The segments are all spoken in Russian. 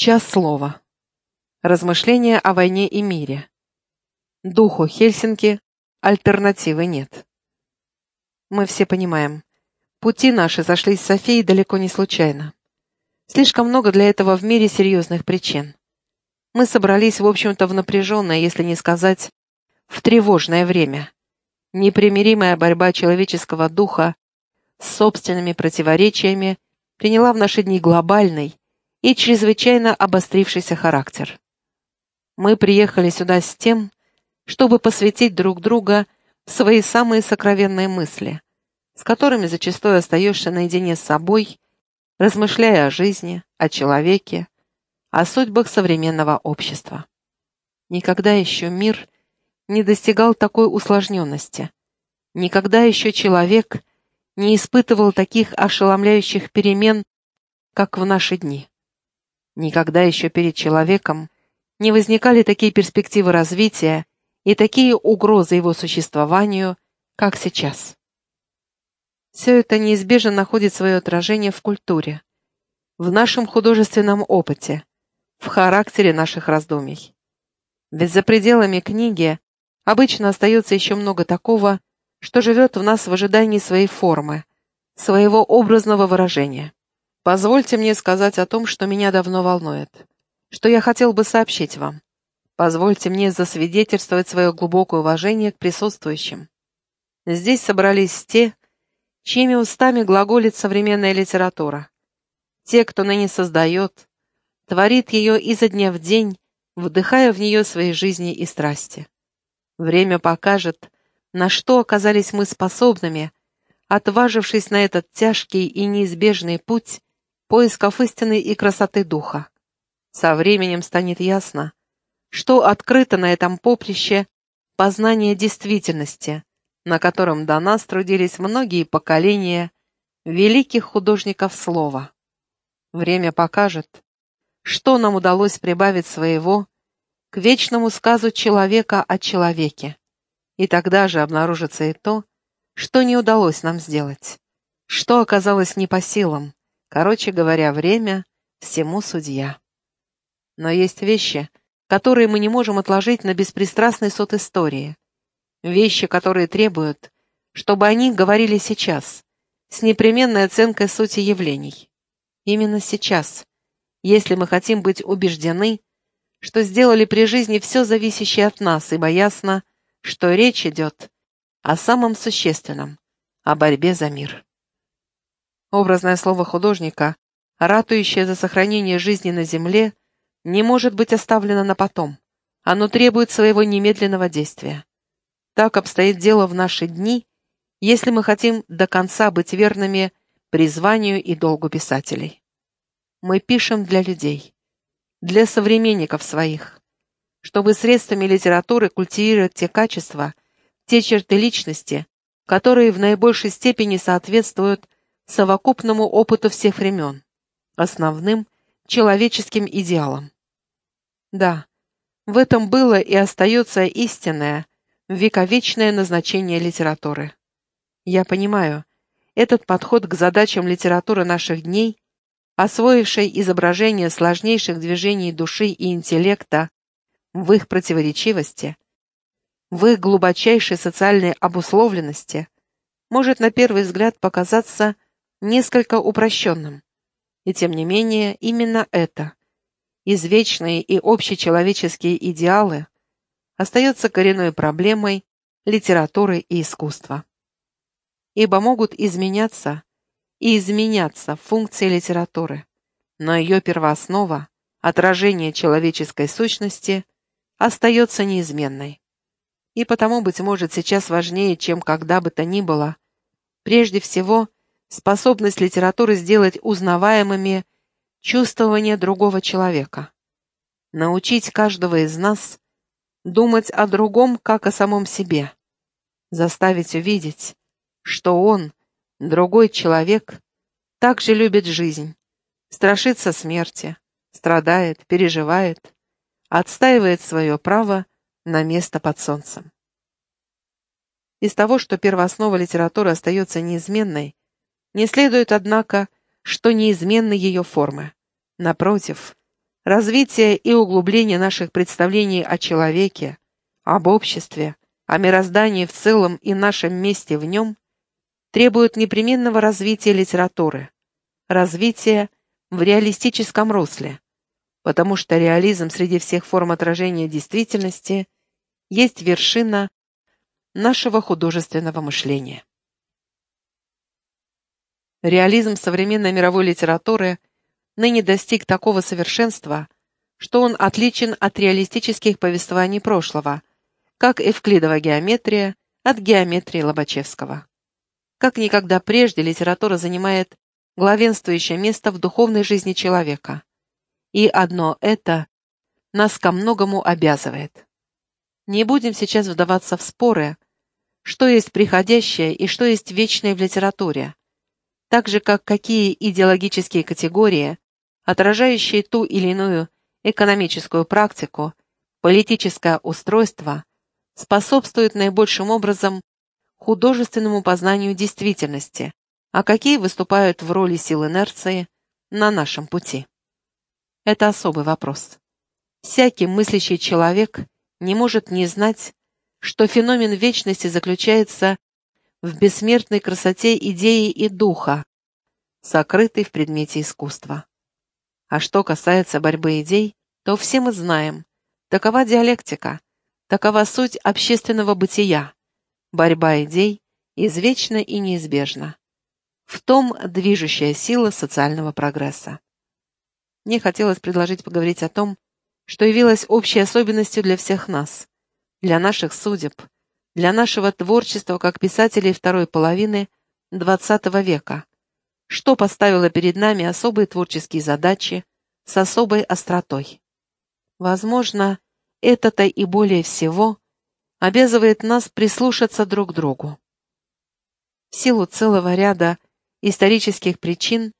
Час слова. Размышления о войне и мире. Духу Хельсинки альтернативы нет. Мы все понимаем, пути наши зашлись с Софией далеко не случайно. Слишком много для этого в мире серьезных причин. Мы собрались, в общем-то, в напряженное, если не сказать, в тревожное время. Непримиримая борьба человеческого духа с собственными противоречиями приняла в наши дни глобальный, и чрезвычайно обострившийся характер. Мы приехали сюда с тем, чтобы посвятить друг друга свои самые сокровенные мысли, с которыми зачастую остаешься наедине с собой, размышляя о жизни, о человеке, о судьбах современного общества. Никогда еще мир не достигал такой усложненности. Никогда еще человек не испытывал таких ошеломляющих перемен, как в наши дни. Никогда еще перед человеком не возникали такие перспективы развития и такие угрозы его существованию, как сейчас. Все это неизбежно находит свое отражение в культуре, в нашем художественном опыте, в характере наших раздумий. Ведь за пределами книги обычно остается еще много такого, что живет в нас в ожидании своей формы, своего образного выражения. Позвольте мне сказать о том, что меня давно волнует, что я хотел бы сообщить вам. Позвольте мне засвидетельствовать свое глубокое уважение к присутствующим. Здесь собрались те, чьими устами глаголит современная литература. Те, кто ныне создает, творит ее изо дня в день, вдыхая в нее свои жизни и страсти. Время покажет, на что оказались мы способными, отважившись на этот тяжкий и неизбежный путь, поисков истины и красоты духа. Со временем станет ясно, что открыто на этом поприще познание действительности, на котором до нас трудились многие поколения великих художников слова. Время покажет, что нам удалось прибавить своего к вечному сказу человека о человеке, и тогда же обнаружится и то, что не удалось нам сделать, что оказалось не по силам, Короче говоря, время всему судья. Но есть вещи, которые мы не можем отложить на беспристрастный суд истории. Вещи, которые требуют, чтобы о них говорили сейчас, с непременной оценкой сути явлений. Именно сейчас, если мы хотим быть убеждены, что сделали при жизни все зависящее от нас, ибо ясно, что речь идет о самом существенном, о борьбе за мир. Образное слово художника, ратующее за сохранение жизни на земле, не может быть оставлено на потом. Оно требует своего немедленного действия. Так обстоит дело в наши дни, если мы хотим до конца быть верными призванию и долгу писателей. Мы пишем для людей, для современников своих, чтобы средствами литературы культивировать те качества, те черты личности, которые в наибольшей степени соответствуют совокупному опыту всех времен, основным человеческим идеалом. Да, в этом было и остается истинное, вековечное назначение литературы. Я понимаю, этот подход к задачам литературы наших дней, освоившей изображение сложнейших движений души и интеллекта в их противоречивости, в их глубочайшей социальной обусловленности, может на первый взгляд показаться несколько упрощенным. И тем не менее, именно это, извечные и общечеловеческие идеалы, остается коренной проблемой литературы и искусства. Ибо могут изменяться и изменяться функции литературы, но ее первооснова, отражение человеческой сущности, остается неизменной. И потому, быть может, сейчас важнее, чем когда бы то ни было, прежде всего способность литературы сделать узнаваемыми чувствования другого человека, научить каждого из нас думать о другом, как о самом себе, заставить увидеть, что он, другой человек, также любит жизнь, страшится смерти, страдает, переживает, отстаивает свое право на место под солнцем. Из того, что первооснова литературы остается неизменной, не следует, однако, что неизменны ее формы. Напротив, развитие и углубление наших представлений о человеке, об обществе, о мироздании в целом и нашем месте в нем требуют непременного развития литературы, развития в реалистическом русле, потому что реализм среди всех форм отражения действительности есть вершина нашего художественного мышления. Реализм современной мировой литературы ныне достиг такого совершенства, что он отличен от реалистических повествований прошлого, как эвклидова геометрия от геометрии Лобачевского. Как никогда прежде литература занимает главенствующее место в духовной жизни человека. И одно это нас ко многому обязывает. Не будем сейчас вдаваться в споры, что есть приходящее и что есть вечное в литературе, так же как какие идеологические категории, отражающие ту или иную экономическую практику, политическое устройство, способствуют наибольшим образом художественному познанию действительности, а какие выступают в роли сил инерции на нашем пути. Это особый вопрос. Всякий мыслящий человек не может не знать, что феномен вечности заключается в бессмертной красоте идеи и духа, сокрытой в предмете искусства. А что касается борьбы идей, то все мы знаем, такова диалектика, такова суть общественного бытия. Борьба идей извечна и неизбежна. В том движущая сила социального прогресса. Мне хотелось предложить поговорить о том, что явилось общей особенностью для всех нас, для наших судеб, для нашего творчества как писателей второй половины XX века, что поставило перед нами особые творческие задачи с особой остротой. Возможно, это-то и более всего обязывает нас прислушаться друг к другу. В силу целого ряда исторических причин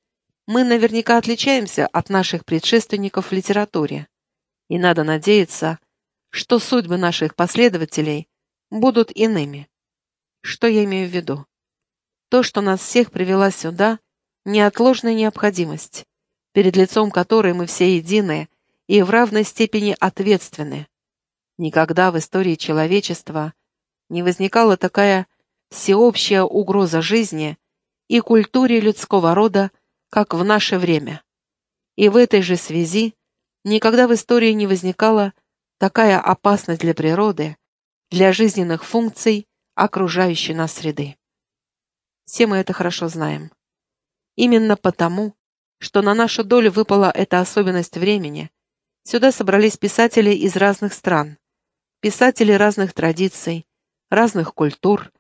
мы наверняка отличаемся от наших предшественников в литературе, и надо надеяться, что судьбы наших последователей будут иными. Что я имею в виду? То, что нас всех привела сюда, неотложная необходимость, перед лицом которой мы все едины и в равной степени ответственны. Никогда в истории человечества не возникала такая всеобщая угроза жизни и культуре людского рода, как в наше время. И в этой же связи никогда в истории не возникала такая опасность для природы, для жизненных функций окружающей нас среды. Все мы это хорошо знаем. Именно потому, что на нашу долю выпала эта особенность времени, сюда собрались писатели из разных стран, писатели разных традиций, разных культур,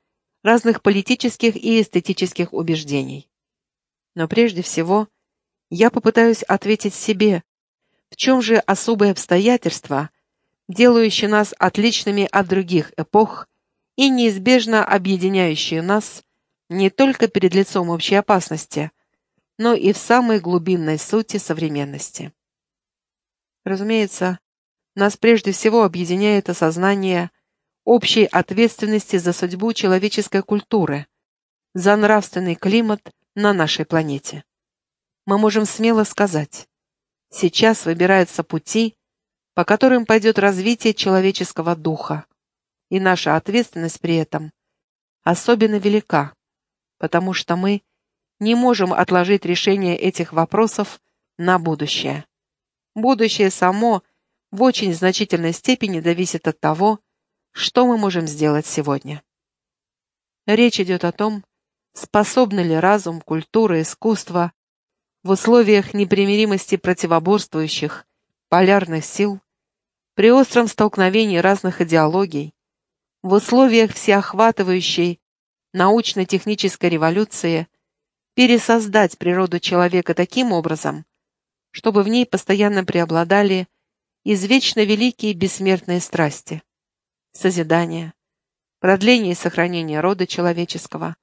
разных политических и эстетических убеждений. Но прежде всего, я попытаюсь ответить себе, в чем же особые обстоятельства, делающие нас отличными от других эпох и неизбежно объединяющие нас не только перед лицом общей опасности, но и в самой глубинной сути современности. Разумеется, нас прежде всего объединяет осознание общей ответственности за судьбу человеческой культуры, за нравственный климат на нашей планете. Мы можем смело сказать, сейчас выбираются пути, по которым пойдет развитие человеческого духа, и наша ответственность при этом особенно велика, потому что мы не можем отложить решение этих вопросов на будущее. Будущее само в очень значительной степени зависит от того, что мы можем сделать сегодня. Речь идет о том, способны ли разум, культура, искусство в условиях непримиримости противоборствующих полярных сил, при остром столкновении разных идеологий, в условиях всеохватывающей научно-технической революции пересоздать природу человека таким образом, чтобы в ней постоянно преобладали извечно великие бессмертные страсти – созидание, продление и сохранение рода человеческого,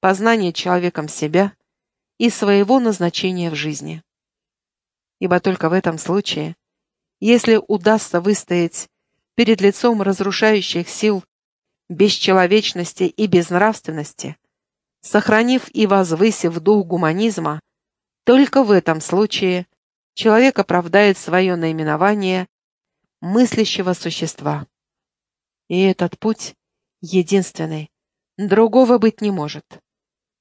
познание человеком себя и своего назначения в жизни. Ибо только в этом случае, если удастся выстоять перед лицом разрушающих сил бесчеловечности и безнравственности, сохранив и возвысив дух гуманизма, только в этом случае человек оправдает свое наименование мыслящего существа. И этот путь единственный, другого быть не может.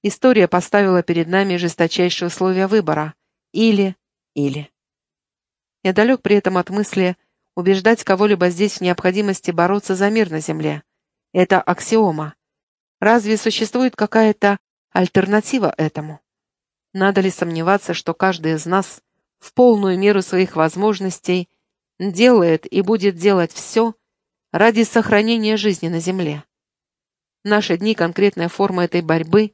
История поставила перед нами жесточайшие условия выбора – или-или. Я далек при этом от мысли убеждать кого-либо здесь в необходимости бороться за мир на Земле. Это аксиома. Разве существует какая-то альтернатива этому? Надо ли сомневаться, что каждый из нас в полную меру своих возможностей делает и будет делать все ради сохранения жизни на Земле? В наши дни конкретная форма этой борьбы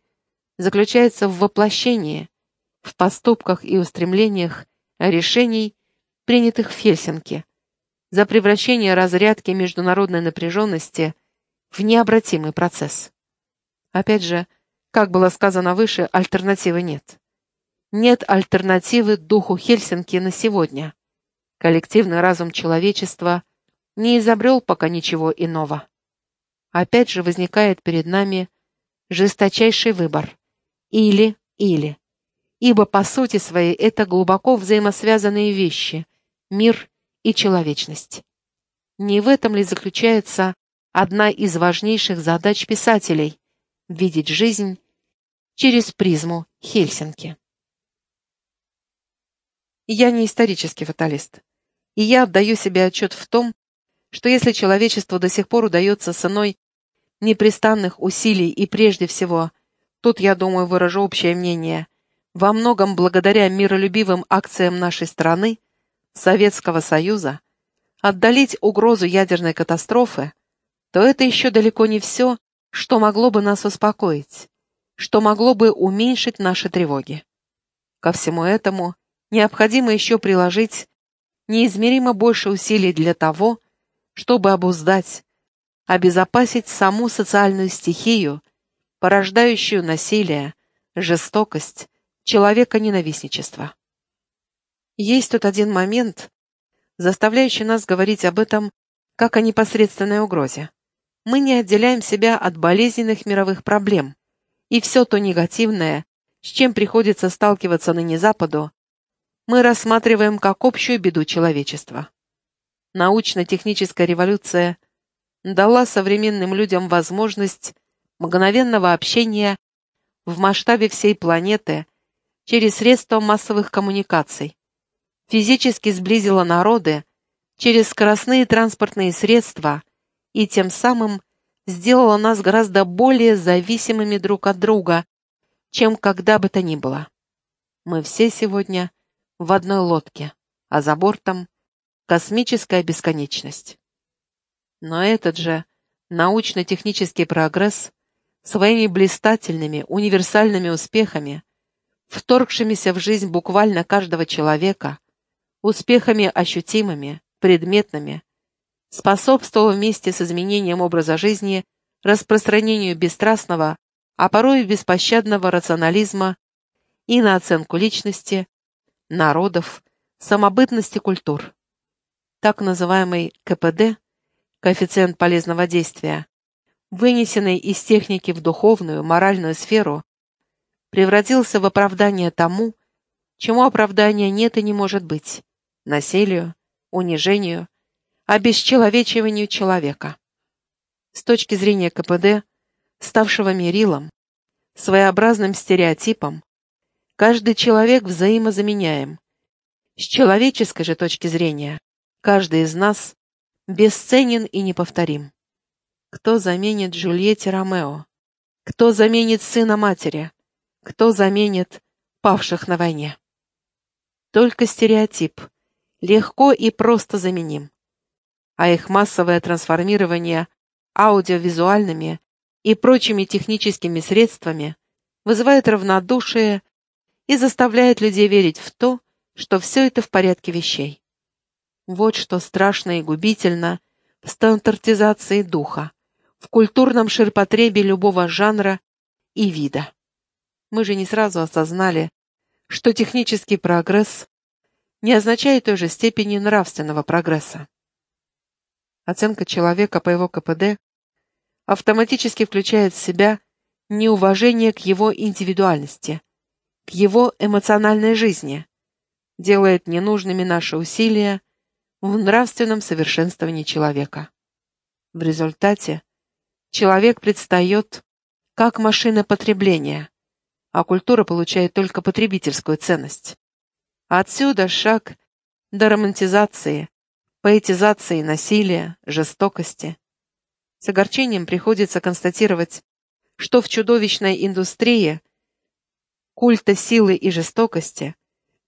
заключается в воплощении, в поступках и устремлениях решений, принятых в Хельсинки, за превращение разрядки международной напряженности в необратимый процесс. Опять же, как было сказано выше, альтернативы нет. Нет альтернативы духу Хельсинки на сегодня. Коллективный разум человечества не изобрел пока ничего иного. Опять же возникает перед нами жесточайший выбор. Или-или. Ибо по сути своей это глубоко взаимосвязанные вещи – мир и человечность. Не в этом ли заключается одна из важнейших задач писателей – видеть жизнь через призму Хельсинки? Я не исторический фаталист, и я отдаю себе отчет в том, что если человечеству до сих пор удается ценой непрестанных усилий и прежде всего, тут, я думаю, выражу общее мнение, во многом благодаря миролюбивым акциям нашей страны, Советского Союза, отдалить угрозу ядерной катастрофы, то это еще далеко не все, что могло бы нас успокоить, что могло бы уменьшить наши тревоги. Ко всему этому необходимо еще приложить неизмеримо больше усилий для того, чтобы обуздать, обезопасить саму социальную стихию, порождающую насилие, жестокость, человека-ненавистничество. Есть тут один момент, заставляющий нас говорить об этом как о непосредственной угрозе. Мы не отделяем себя от болезненных мировых проблем, и все то негативное, с чем приходится сталкиваться ныне Западу, мы рассматриваем как общую беду человечества. Научно-техническая революция дала современным людям возможность мгновенного общения в масштабе всей планеты через средства массовых коммуникаций, физически сблизила народы через скоростные транспортные средства и тем самым сделала нас гораздо более зависимыми друг от друга, чем когда бы то ни было. Мы все сегодня в одной лодке, а за бортом космическая бесконечность. Но этот же научно-технический прогресс своими блистательными, универсальными успехами, вторгшимися в жизнь буквально каждого человека, успехами ощутимыми, предметными, способствовал вместе с изменением образа жизни распространению бесстрастного, а порой беспощадного рационализма и на оценку личности, народов, самобытности культур. Так называемый КПД, коэффициент полезного действия, вынесенный из техники в духовную, моральную сферу, превратился в оправдание тому, чему оправдания нет и не может быть – насилию, унижению, обесчеловечиванию человека. С точки зрения КПД, ставшего мерилом, своеобразным стереотипом, Каждый человек взаимозаменяем. С человеческой же точки зрения, каждый из нас бесценен и неповторим. Кто заменит Джульетте Ромео? Кто заменит сына матери? Кто заменит павших на войне? Только стереотип. Легко и просто заменим. А их массовое трансформирование аудиовизуальными и прочими техническими средствами вызывает равнодушие и заставляет людей верить в то, что все это в порядке вещей. Вот что страшно и губительно в стандартизации духа, в культурном ширпотребе любого жанра и вида. Мы же не сразу осознали, что технический прогресс не означает той же степени нравственного прогресса. Оценка человека по его КПД автоматически включает в себя неуважение к его индивидуальности, к его эмоциональной жизни, делает ненужными наши усилия в нравственном совершенствовании человека. В результате человек предстает как машина потребления, а культура получает только потребительскую ценность. Отсюда шаг до романтизации, поэтизации насилия, жестокости. С огорчением приходится констатировать, что в чудовищной индустрии культа силы и жестокости,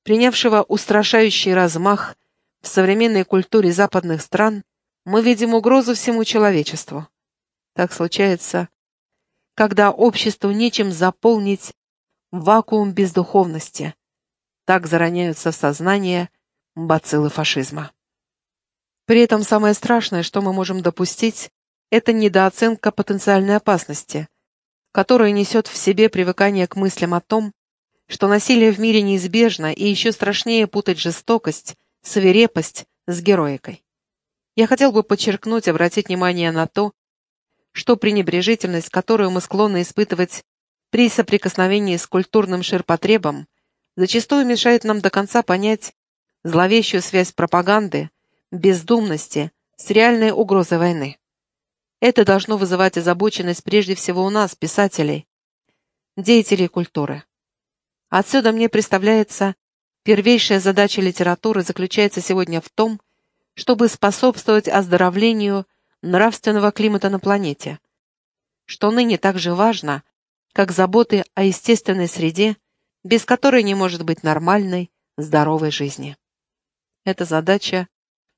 принявшего устрашающий размах в современной культуре западных стран, мы видим угрозу всему человечеству. Так случается, когда обществу нечем заполнить вакуум бездуховности. Так зароняются в сознание бациллы фашизма. При этом самое страшное, что мы можем допустить, это недооценка потенциальной опасности, которая несет в себе привыкание к мыслям о том, что насилие в мире неизбежно и еще страшнее путать жестокость, свирепость с героикой. Я хотел бы подчеркнуть, обратить внимание на то, что пренебрежительность, которую мы склонны испытывать при соприкосновении с культурным ширпотребом, зачастую мешает нам до конца понять зловещую связь пропаганды, бездумности с реальной угрозой войны. Это должно вызывать озабоченность прежде всего у нас, писателей, деятелей культуры. Отсюда мне представляется, первейшая задача литературы заключается сегодня в том, чтобы способствовать оздоровлению нравственного климата на планете, что ныне так же важно, как заботы о естественной среде, без которой не может быть нормальной, здоровой жизни. Эта задача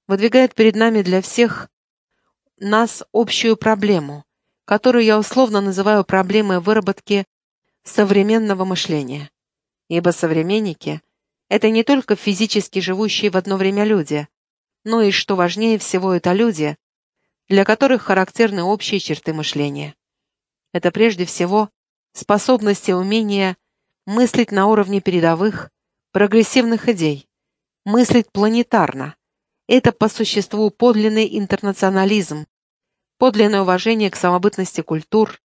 выдвигает перед нами для всех нас общую проблему, которую я условно называю проблемой выработки современного мышления. Ибо современники — это не только физически живущие в одно время люди, но и, что важнее всего, это люди, для которых характерны общие черты мышления. Это прежде всего способность и умение мыслить на уровне передовых, прогрессивных идей, мыслить планетарно. Это по существу подлинный интернационализм, подлинное уважение к самобытности культур,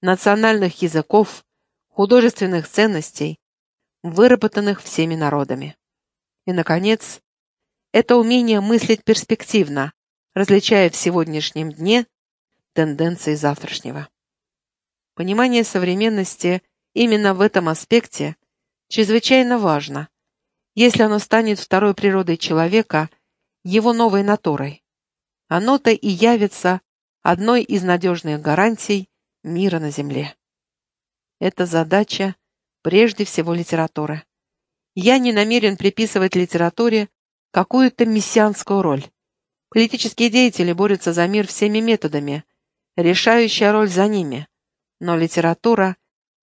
национальных языков, художественных ценностей, выработанных всеми народами. И, наконец, это умение мыслить перспективно, различая в сегодняшнем дне тенденции завтрашнего. Понимание современности именно в этом аспекте чрезвычайно важно, если оно станет второй природой человека, его новой натурой. Оно-то и явится одной из надежных гарантий мира на Земле. Это задача прежде всего литературы. Я не намерен приписывать литературе какую-то мессианскую роль. Политические деятели борются за мир всеми методами, решающая роль за ними. Но литература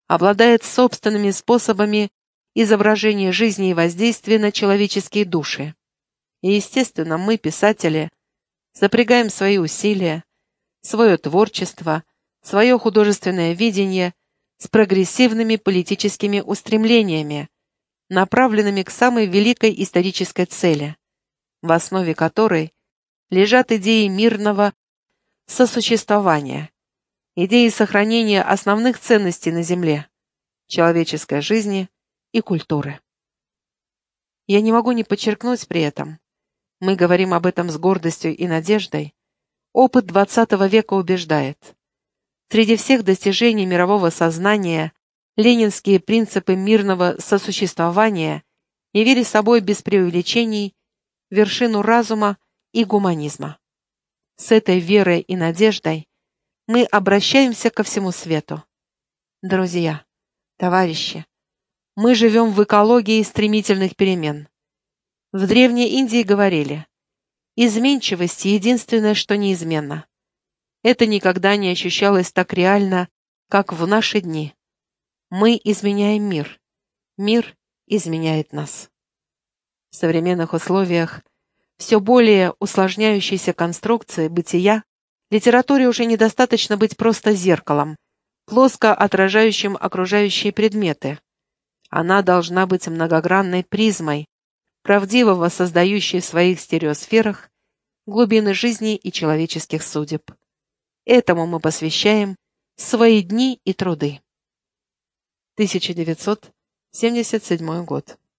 обладает собственными способами изображения жизни и воздействия на человеческие души. И, естественно, мы, писатели, запрягаем свои усилия, свое творчество, свое художественное видение с прогрессивными политическими устремлениями, направленными к самой великой исторической цели, в основе которой лежат идеи мирного сосуществования, идеи сохранения основных ценностей на Земле, человеческой жизни и культуры. Я не могу не подчеркнуть при этом, мы говорим об этом с гордостью и надеждой, опыт XX века убеждает, среди всех достижений мирового сознания ленинские принципы мирного сосуществования явили собой без преувеличений вершину разума и гуманизма. С этой верой и надеждой мы обращаемся ко всему свету. Друзья, товарищи, мы живем в экологии стремительных перемен. В Древней Индии говорили, изменчивость — единственное, что неизменно. Это никогда не ощущалось так реально, как в наши дни. Мы изменяем мир. Мир изменяет нас. В современных условиях все более усложняющейся конструкции бытия, литературе уже недостаточно быть просто зеркалом, плоско отражающим окружающие предметы. Она должна быть многогранной призмой, правдиво воссоздающей в своих стереосферах глубины жизни и человеческих судеб. Этому мы посвящаем свои дни и труды. 1977 год.